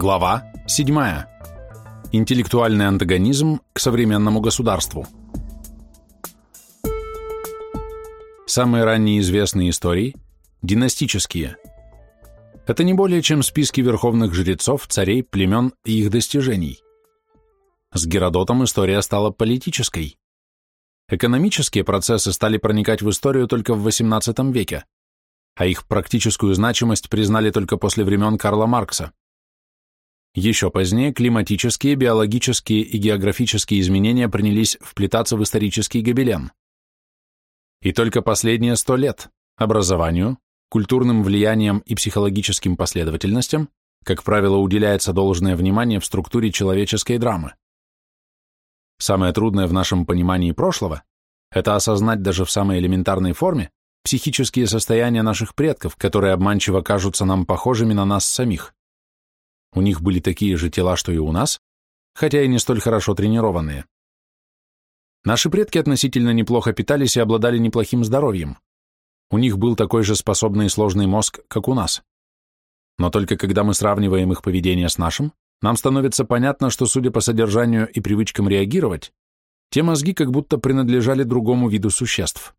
Глава 7. Интеллектуальный антагонизм к современному государству. Самые ранние известные истории – династические. Это не более чем списки верховных жрецов, царей, племен и их достижений. С Геродотом история стала политической. Экономические процессы стали проникать в историю только в XVIII веке, а их практическую значимость признали только после времен Карла Маркса. Еще позднее климатические, биологические и географические изменения принялись вплетаться в исторический гобелен. И только последние сто лет образованию, культурным влиянием и психологическим последовательностям, как правило, уделяется должное внимание в структуре человеческой драмы. Самое трудное в нашем понимании прошлого – это осознать даже в самой элементарной форме психические состояния наших предков, которые обманчиво кажутся нам похожими на нас самих. У них были такие же тела, что и у нас, хотя и не столь хорошо тренированные. Наши предки относительно неплохо питались и обладали неплохим здоровьем. У них был такой же способный и сложный мозг, как у нас. Но только когда мы сравниваем их поведение с нашим, нам становится понятно, что, судя по содержанию и привычкам реагировать, те мозги как будто принадлежали другому виду существ.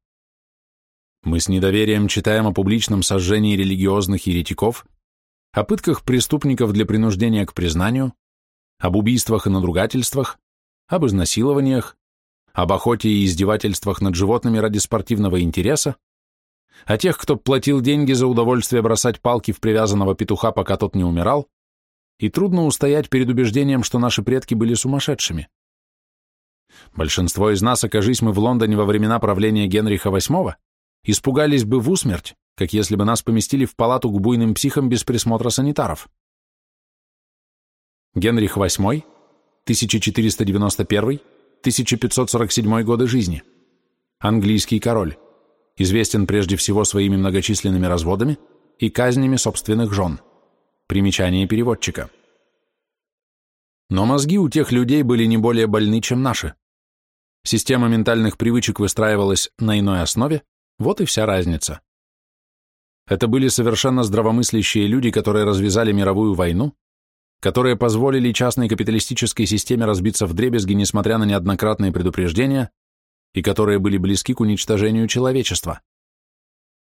Мы с недоверием читаем о публичном сожжении религиозных еретиков о пытках преступников для принуждения к признанию, об убийствах и надругательствах, об изнасилованиях, об охоте и издевательствах над животными ради спортивного интереса, о тех, кто платил деньги за удовольствие бросать палки в привязанного петуха, пока тот не умирал, и трудно устоять перед убеждением, что наши предки были сумасшедшими. Большинство из нас, окажись мы в Лондоне во времена правления Генриха VIII, испугались бы в усмерть, как если бы нас поместили в палату к буйным психам без присмотра санитаров. Генрих VIII, 1491-1547 годы жизни. Английский король. Известен прежде всего своими многочисленными разводами и казнями собственных жен. Примечание переводчика. Но мозги у тех людей были не более больны, чем наши. Система ментальных привычек выстраивалась на иной основе, вот и вся разница. Это были совершенно здравомыслящие люди, которые развязали мировую войну, которые позволили частной капиталистической системе разбиться в дребезги, несмотря на неоднократные предупреждения, и которые были близки к уничтожению человечества.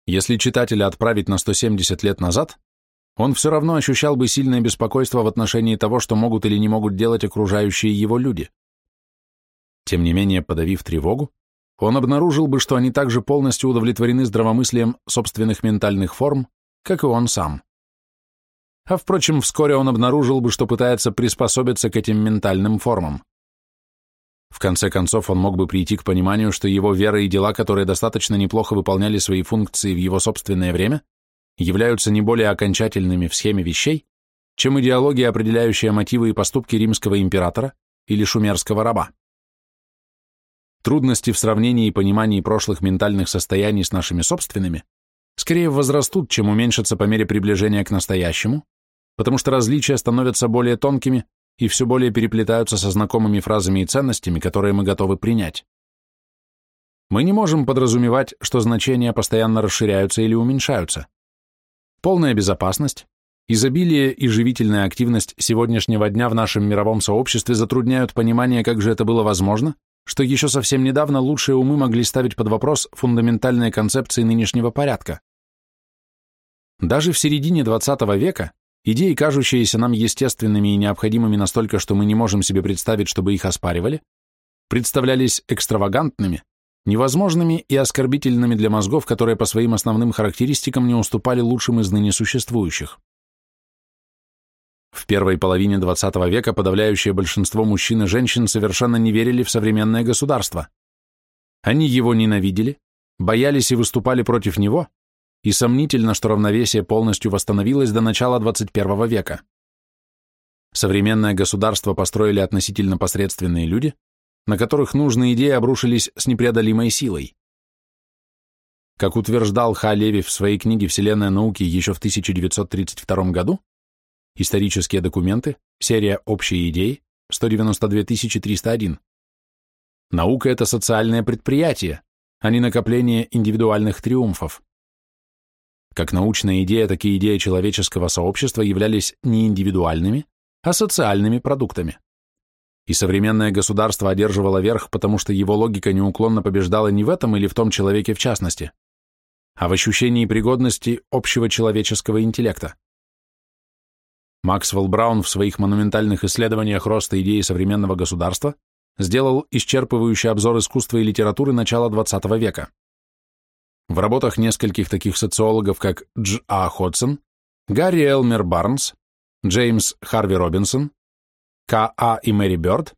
Если читателя отправить на 170 лет назад, он все равно ощущал бы сильное беспокойство в отношении того, что могут или не могут делать окружающие его люди. Тем не менее, подавив тревогу, он обнаружил бы, что они также полностью удовлетворены здравомыслием собственных ментальных форм, как и он сам. А впрочем, вскоре он обнаружил бы, что пытается приспособиться к этим ментальным формам. В конце концов, он мог бы прийти к пониманию, что его вера и дела, которые достаточно неплохо выполняли свои функции в его собственное время, являются не более окончательными в схеме вещей, чем идеология, определяющая мотивы и поступки римского императора или шумерского раба. Трудности в сравнении и понимании прошлых ментальных состояний с нашими собственными скорее возрастут, чем уменьшатся по мере приближения к настоящему, потому что различия становятся более тонкими и все более переплетаются со знакомыми фразами и ценностями, которые мы готовы принять. Мы не можем подразумевать, что значения постоянно расширяются или уменьшаются. Полная безопасность, изобилие и живительная активность сегодняшнего дня в нашем мировом сообществе затрудняют понимание, как же это было возможно, что еще совсем недавно лучшие умы могли ставить под вопрос фундаментальные концепции нынешнего порядка. Даже в середине XX века идеи, кажущиеся нам естественными и необходимыми настолько, что мы не можем себе представить, чтобы их оспаривали, представлялись экстравагантными, невозможными и оскорбительными для мозгов, которые по своим основным характеристикам не уступали лучшим из ныне существующих. В первой половине XX века подавляющее большинство мужчин и женщин совершенно не верили в современное государство. Они его ненавидели, боялись и выступали против него, и сомнительно, что равновесие полностью восстановилось до начала XXI века. Современное государство построили относительно посредственные люди, на которых нужные идеи обрушились с непреодолимой силой. Как утверждал Ха Леви в своей книге «Вселенная науки» еще в 1932 году, Исторические документы, серия «Общие идеи», 192 301. Наука – это социальное предприятие, а не накопление индивидуальных триумфов. Как научная идея, так и идея человеческого сообщества являлись не индивидуальными, а социальными продуктами. И современное государство одерживало верх, потому что его логика неуклонно побеждала не в этом или в том человеке в частности, а в ощущении пригодности общего человеческого интеллекта. Максвелл Браун в своих монументальных исследованиях роста идеи современного государства сделал исчерпывающий обзор искусства и литературы начала XX века. В работах нескольких таких социологов, как Дж. А. Ходсон, Гарри Элмер Барнс, Джеймс Харви Робинсон, К. А. и Мэри Бёрд,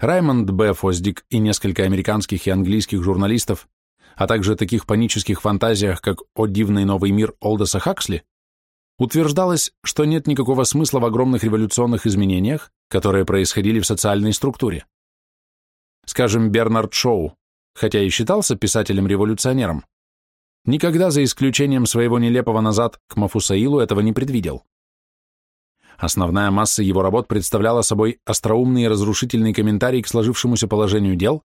Раймонд Б. Фоздик и несколько американских и английских журналистов, а также таких панических фантазиях, как «О дивный новый мир» Олдоса Хаксли, утверждалось, что нет никакого смысла в огромных революционных изменениях, которые происходили в социальной структуре. Скажем, Бернард Шоу, хотя и считался писателем-революционером, никогда за исключением своего нелепого назад к Мафусаилу этого не предвидел. Основная масса его работ представляла собой остроумный и разрушительный комментарий к сложившемуся положению дел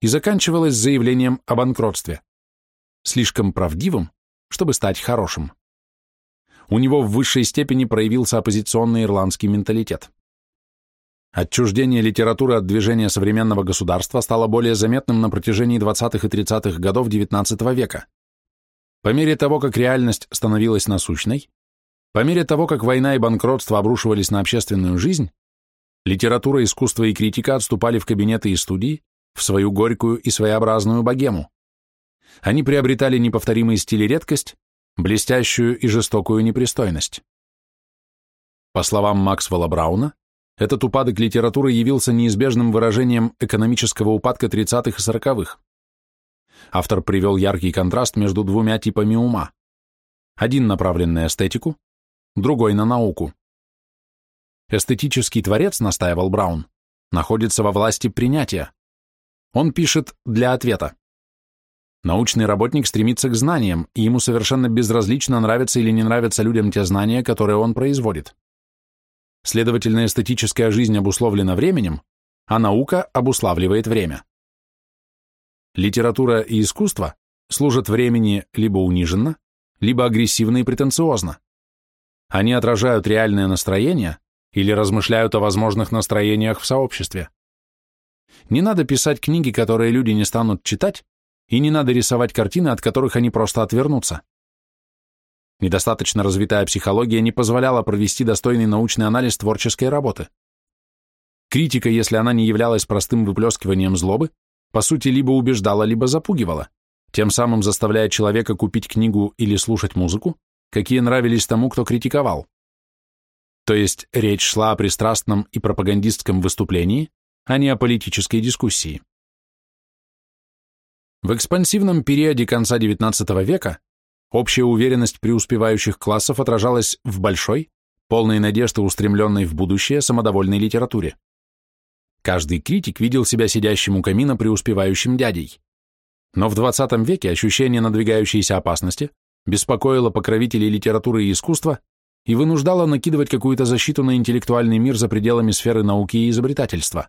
и заканчивалась заявлением о банкротстве. Слишком правдивым, чтобы стать хорошим. У него в высшей степени проявился оппозиционный ирландский менталитет. Отчуждение литературы от движения современного государства стало более заметным на протяжении 20-х и 30-х годов XIX века. По мере того, как реальность становилась насущной, по мере того, как война и банкротство обрушивались на общественную жизнь, литература, искусство и критика отступали в кабинеты и студии, в свою горькую и своеобразную богему. Они приобретали неповторимый стиль и редкость, блестящую и жестокую непристойность. По словам Максвелла Брауна, этот упадок литературы явился неизбежным выражением экономического упадка 30-х и 40-х. Автор привел яркий контраст между двумя типами ума. Один направлен на эстетику, другой на науку. Эстетический творец, настаивал Браун, находится во власти принятия. Он пишет для ответа. Научный работник стремится к знаниям, и ему совершенно безразлично, нравятся или не нравятся людям те знания, которые он производит. Следовательно, эстетическая жизнь обусловлена временем, а наука обуславливает время. Литература и искусство служат времени либо униженно, либо агрессивно и претенциозно. Они отражают реальное настроение или размышляют о возможных настроениях в сообществе. Не надо писать книги, которые люди не станут читать, и не надо рисовать картины, от которых они просто отвернутся. Недостаточно развитая психология не позволяла провести достойный научный анализ творческой работы. Критика, если она не являлась простым выплескиванием злобы, по сути, либо убеждала, либо запугивала, тем самым заставляя человека купить книгу или слушать музыку, какие нравились тому, кто критиковал. То есть речь шла о пристрастном и пропагандистском выступлении, а не о политической дискуссии. В экспансивном периоде конца XIX века Общая уверенность преуспевающих классов отражалась в большой, полной надежды устремленной в будущее самодовольной литературе. Каждый критик видел себя сидящим у камина преуспевающим дядей. Но в 20 веке ощущение надвигающейся опасности беспокоило покровителей литературы и искусства и вынуждало накидывать какую-то защиту на интеллектуальный мир за пределами сферы науки и изобретательства.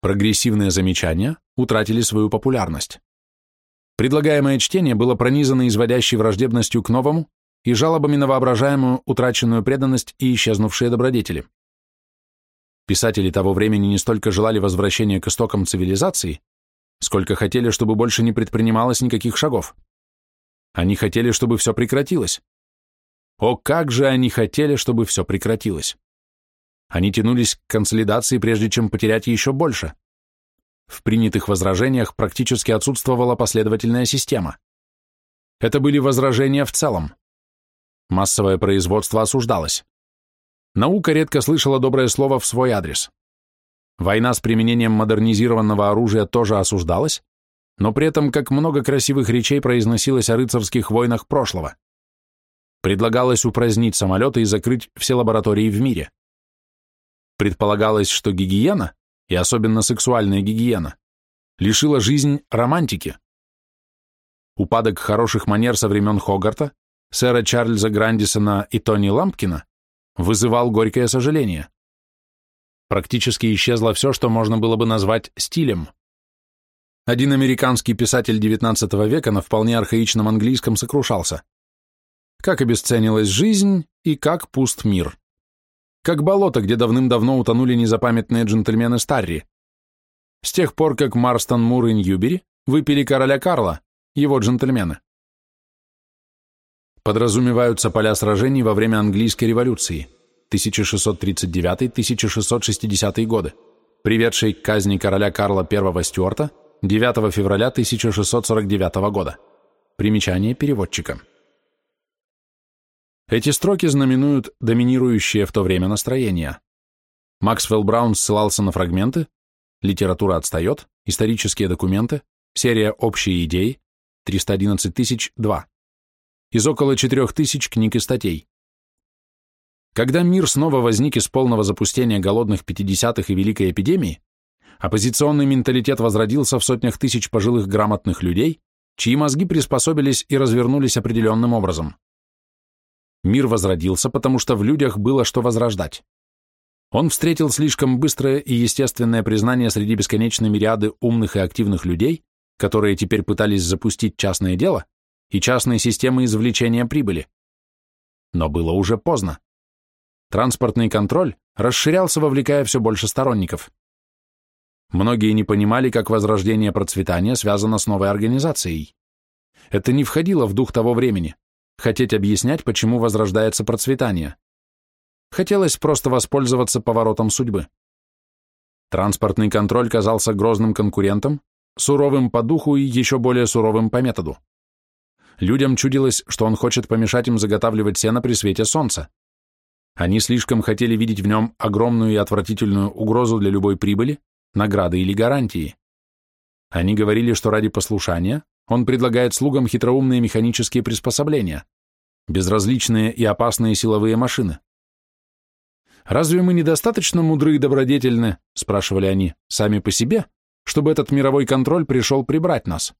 Прогрессивные замечания утратили свою популярность. Предлагаемое чтение было пронизано изводящей враждебностью к новому и жалобами на воображаемую утраченную преданность и исчезнувшие добродетели. Писатели того времени не столько желали возвращения к истокам цивилизации, сколько хотели, чтобы больше не предпринималось никаких шагов. Они хотели, чтобы все прекратилось. О, как же они хотели, чтобы все прекратилось! Они тянулись к консолидации, прежде чем потерять еще больше. В принятых возражениях практически отсутствовала последовательная система. Это были возражения в целом. Массовое производство осуждалось. Наука редко слышала доброе слово в свой адрес. Война с применением модернизированного оружия тоже осуждалась, но при этом как много красивых речей произносилось о рыцарских войнах прошлого. Предлагалось упразднить самолеты и закрыть все лаборатории в мире. Предполагалось, что гигиена и особенно сексуальная гигиена, лишила жизнь романтики. Упадок хороших манер со времен Хогарта, сэра Чарльза Грандисона и Тони Лампкина вызывал горькое сожаление. Практически исчезло все, что можно было бы назвать стилем. Один американский писатель XIX века на вполне архаичном английском сокрушался. Как обесценилась жизнь и как пуст мир. Как болото, где давным-давно утонули незапамятные джентльмены Старри. С тех пор, как Марстон Мур и Ньюбери выпили короля Карла, его джентльмены. Подразумеваются поля сражений во время английской революции 1639-1660 годы, приведшей к казни короля Карла I Стюарта 9 февраля 1649 года. Примечание переводчика. Эти строки знаменуют доминирующее в то время настроение. Максвелл Браун ссылался на фрагменты, литература отстает, исторические документы, серия «Общие идеи», 311 тысяч, 2, из около 4 тысяч книг и статей. Когда мир снова возник из полного запустения голодных 50-х и Великой эпидемии, оппозиционный менталитет возродился в сотнях тысяч пожилых грамотных людей, чьи мозги приспособились и развернулись определенным образом. Мир возродился, потому что в людях было что возрождать. Он встретил слишком быстрое и естественное признание среди бесконечной мириады умных и активных людей, которые теперь пытались запустить частное дело и частные системы извлечения прибыли. Но было уже поздно. Транспортный контроль расширялся, вовлекая все больше сторонников. Многие не понимали, как возрождение процветания связано с новой организацией. Это не входило в дух того времени хотеть объяснять, почему возрождается процветание. Хотелось просто воспользоваться поворотом судьбы. Транспортный контроль казался грозным конкурентом, суровым по духу и еще более суровым по методу. Людям чудилось, что он хочет помешать им заготавливать сено при свете солнца. Они слишком хотели видеть в нем огромную и отвратительную угрозу для любой прибыли, награды или гарантии. Они говорили, что ради послушания он предлагает слугам хитроумные механические приспособления, безразличные и опасные силовые машины. «Разве мы недостаточно мудры и добродетельны, — спрашивали они, — сами по себе, чтобы этот мировой контроль пришел прибрать нас?»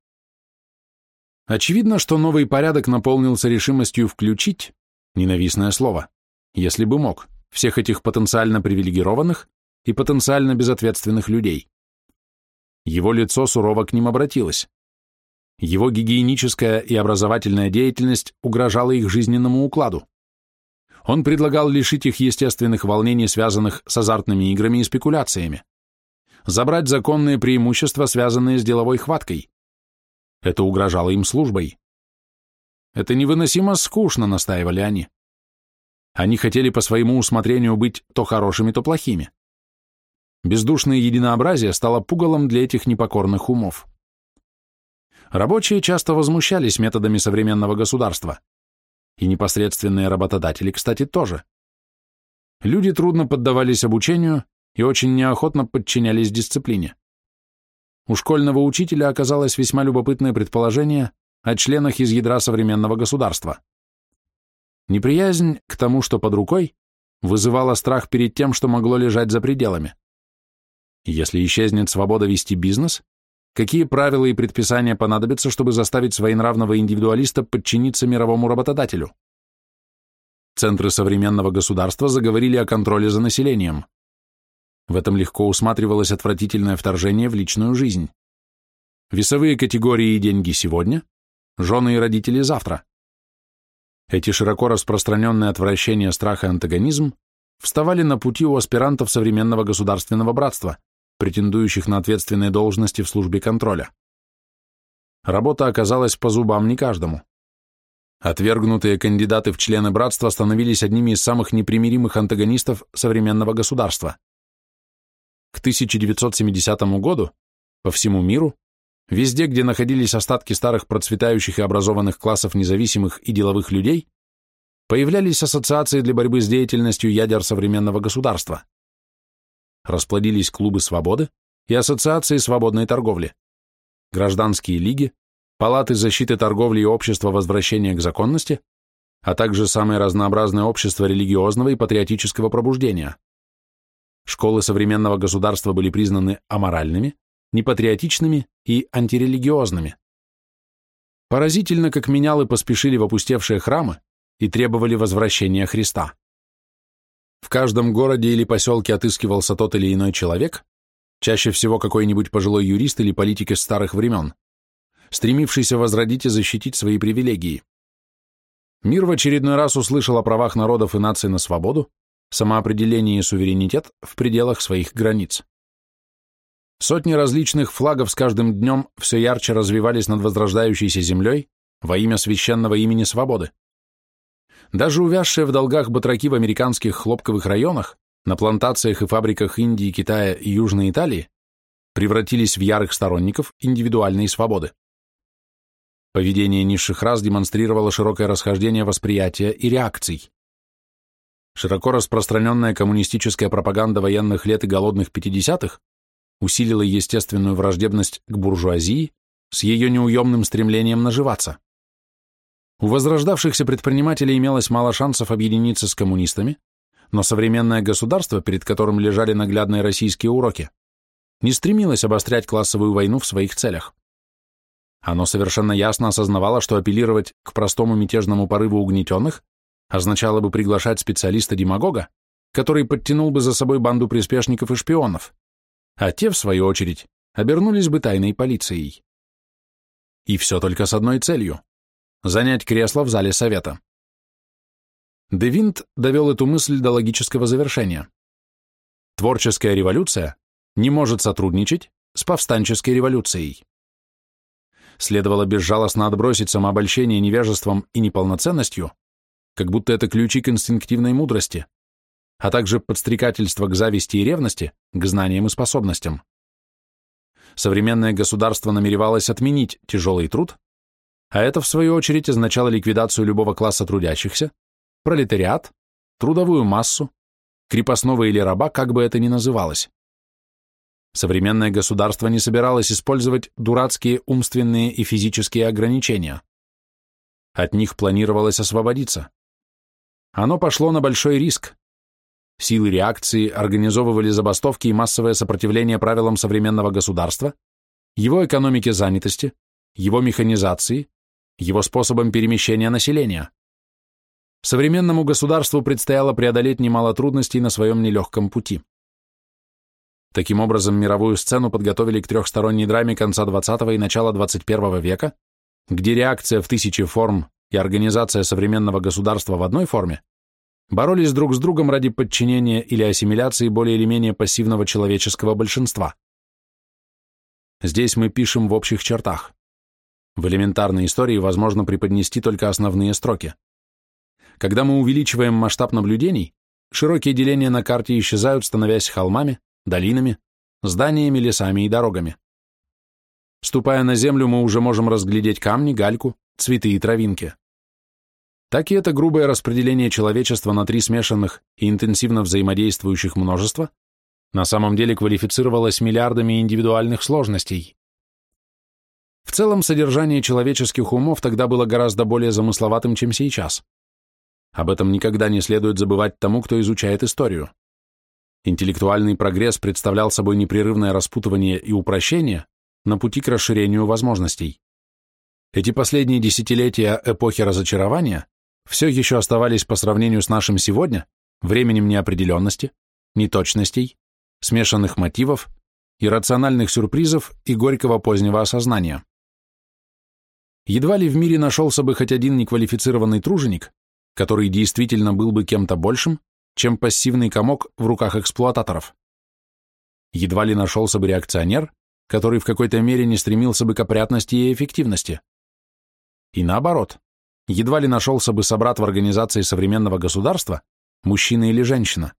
Очевидно, что новый порядок наполнился решимостью включить, ненавистное слово, если бы мог, всех этих потенциально привилегированных и потенциально безответственных людей. Его лицо сурово к ним обратилось. Его гигиеническая и образовательная деятельность угрожала их жизненному укладу. Он предлагал лишить их естественных волнений, связанных с азартными играми и спекуляциями. Забрать законные преимущества, связанные с деловой хваткой. Это угрожало им службой. Это невыносимо скучно, настаивали они. Они хотели по своему усмотрению быть то хорошими, то плохими. Бездушное единообразие стало пугалом для этих непокорных умов. Рабочие часто возмущались методами современного государства. И непосредственные работодатели, кстати, тоже. Люди трудно поддавались обучению и очень неохотно подчинялись дисциплине. У школьного учителя оказалось весьма любопытное предположение о членах из ядра современного государства. Неприязнь к тому, что под рукой, вызывала страх перед тем, что могло лежать за пределами. Если исчезнет свобода вести бизнес, Какие правила и предписания понадобятся, чтобы заставить своенравного индивидуалиста подчиниться мировому работодателю? Центры современного государства заговорили о контроле за населением. В этом легко усматривалось отвратительное вторжение в личную жизнь. Весовые категории и деньги сегодня, жены и родители завтра. Эти широко распространенные отвращения, страх и антагонизм вставали на пути у аспирантов современного государственного братства, претендующих на ответственные должности в службе контроля. Работа оказалась по зубам не каждому. Отвергнутые кандидаты в члены братства становились одними из самых непримиримых антагонистов современного государства. К 1970 году по всему миру, везде, где находились остатки старых процветающих и образованных классов независимых и деловых людей, появлялись ассоциации для борьбы с деятельностью ядер современного государства расплодились клубы свободы и ассоциации свободной торговли, гражданские лиги, палаты защиты торговли и общества возвращения к законности, а также самые разнообразные общества религиозного и патриотического пробуждения. Школы современного государства были признаны аморальными, непатриотичными и антирелигиозными. Поразительно, как менялы поспешили в опустевшие храмы и требовали возвращения Христа. В каждом городе или поселке отыскивался тот или иной человек, чаще всего какой-нибудь пожилой юрист или политик из старых времен, стремившийся возродить и защитить свои привилегии. Мир в очередной раз услышал о правах народов и наций на свободу, самоопределение и суверенитет в пределах своих границ. Сотни различных флагов с каждым днем все ярче развивались над возрождающейся землей во имя священного имени свободы. Даже увязшие в долгах батраки в американских хлопковых районах, на плантациях и фабриках Индии, Китая и Южной Италии превратились в ярых сторонников индивидуальной свободы. Поведение низших рас демонстрировало широкое расхождение восприятия и реакций. Широко распространенная коммунистическая пропаганда военных лет и голодных 50-х усилила естественную враждебность к буржуазии с ее неуемным стремлением наживаться. У возрождавшихся предпринимателей имелось мало шансов объединиться с коммунистами, но современное государство, перед которым лежали наглядные российские уроки, не стремилось обострять классовую войну в своих целях. Оно совершенно ясно осознавало, что апеллировать к простому мятежному порыву угнетенных означало бы приглашать специалиста-демагога, который подтянул бы за собой банду приспешников и шпионов, а те, в свою очередь, обернулись бы тайной полицией. И все только с одной целью – занять кресло в зале совета. Девинт довел эту мысль до логического завершения. Творческая революция не может сотрудничать с повстанческой революцией. Следовало безжалостно отбросить самообольщение невежеством и неполноценностью, как будто это ключи к инстинктивной мудрости, а также подстрекательство к зависти и ревности, к знаниям и способностям. Современное государство намеревалось отменить тяжелый труд, а это, в свою очередь, означало ликвидацию любого класса трудящихся, пролетариат, трудовую массу, крепостного или раба, как бы это ни называлось. Современное государство не собиралось использовать дурацкие умственные и физические ограничения. От них планировалось освободиться. Оно пошло на большой риск. Силы реакции организовывали забастовки и массовое сопротивление правилам современного государства, его экономике занятости, его механизации, его способам перемещения населения. Современному государству предстояло преодолеть немало трудностей на своем нелегком пути. Таким образом, мировую сцену подготовили к трехсторонней драме конца XX и начала XXI века, где реакция в тысячи форм и организация современного государства в одной форме боролись друг с другом ради подчинения или ассимиляции более или менее пассивного человеческого большинства. Здесь мы пишем в общих чертах. В элементарной истории возможно преподнести только основные строки. Когда мы увеличиваем масштаб наблюдений, широкие деления на карте исчезают, становясь холмами, долинами, зданиями, лесами и дорогами. Ступая на землю, мы уже можем разглядеть камни, гальку, цветы и травинки. Так и это грубое распределение человечества на три смешанных и интенсивно взаимодействующих множества на самом деле квалифицировалось миллиардами индивидуальных сложностей. В целом, содержание человеческих умов тогда было гораздо более замысловатым, чем сейчас. Об этом никогда не следует забывать тому, кто изучает историю. Интеллектуальный прогресс представлял собой непрерывное распутывание и упрощение на пути к расширению возможностей. Эти последние десятилетия эпохи разочарования все еще оставались по сравнению с нашим сегодня временем неопределенности, неточностей, смешанных мотивов, иррациональных сюрпризов и горького позднего осознания. Едва ли в мире нашелся бы хоть один неквалифицированный труженик, который действительно был бы кем-то большим, чем пассивный комок в руках эксплуататоров. Едва ли нашелся бы реакционер, который в какой-то мере не стремился бы к опрятности и эффективности. И наоборот, едва ли нашелся бы собрат в организации современного государства, мужчина или женщина,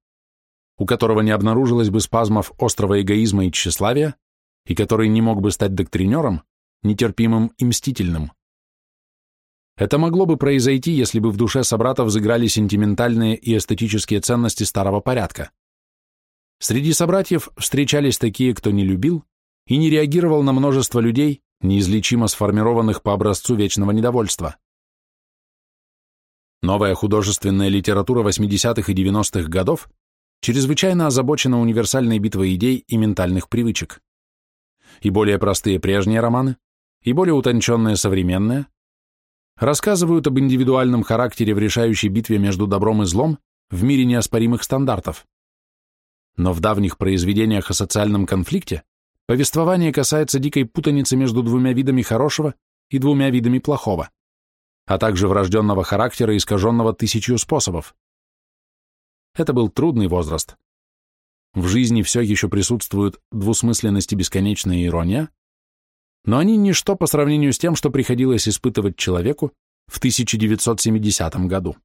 у которого не обнаружилось бы спазмов острого эгоизма и тщеславия, и который не мог бы стать доктринером, нетерпимым и мстительным. Это могло бы произойти, если бы в душе собратов взыграли сентиментальные и эстетические ценности старого порядка. Среди собратьев встречались такие, кто не любил и не реагировал на множество людей, неизлечимо сформированных по образцу вечного недовольства. Новая художественная литература 80-х и 90-х годов чрезвычайно озабочена универсальной битвой идей и ментальных привычек. И более простые прежние романы, и более утонченные современные, рассказывают об индивидуальном характере в решающей битве между добром и злом в мире неоспоримых стандартов. Но в давних произведениях о социальном конфликте повествование касается дикой путаницы между двумя видами хорошего и двумя видами плохого, а также врожденного характера, искаженного тысячью способов. Это был трудный возраст. В жизни все еще присутствуют двусмысленность и бесконечная ирония, но они ничто по сравнению с тем, что приходилось испытывать человеку в 1970 году.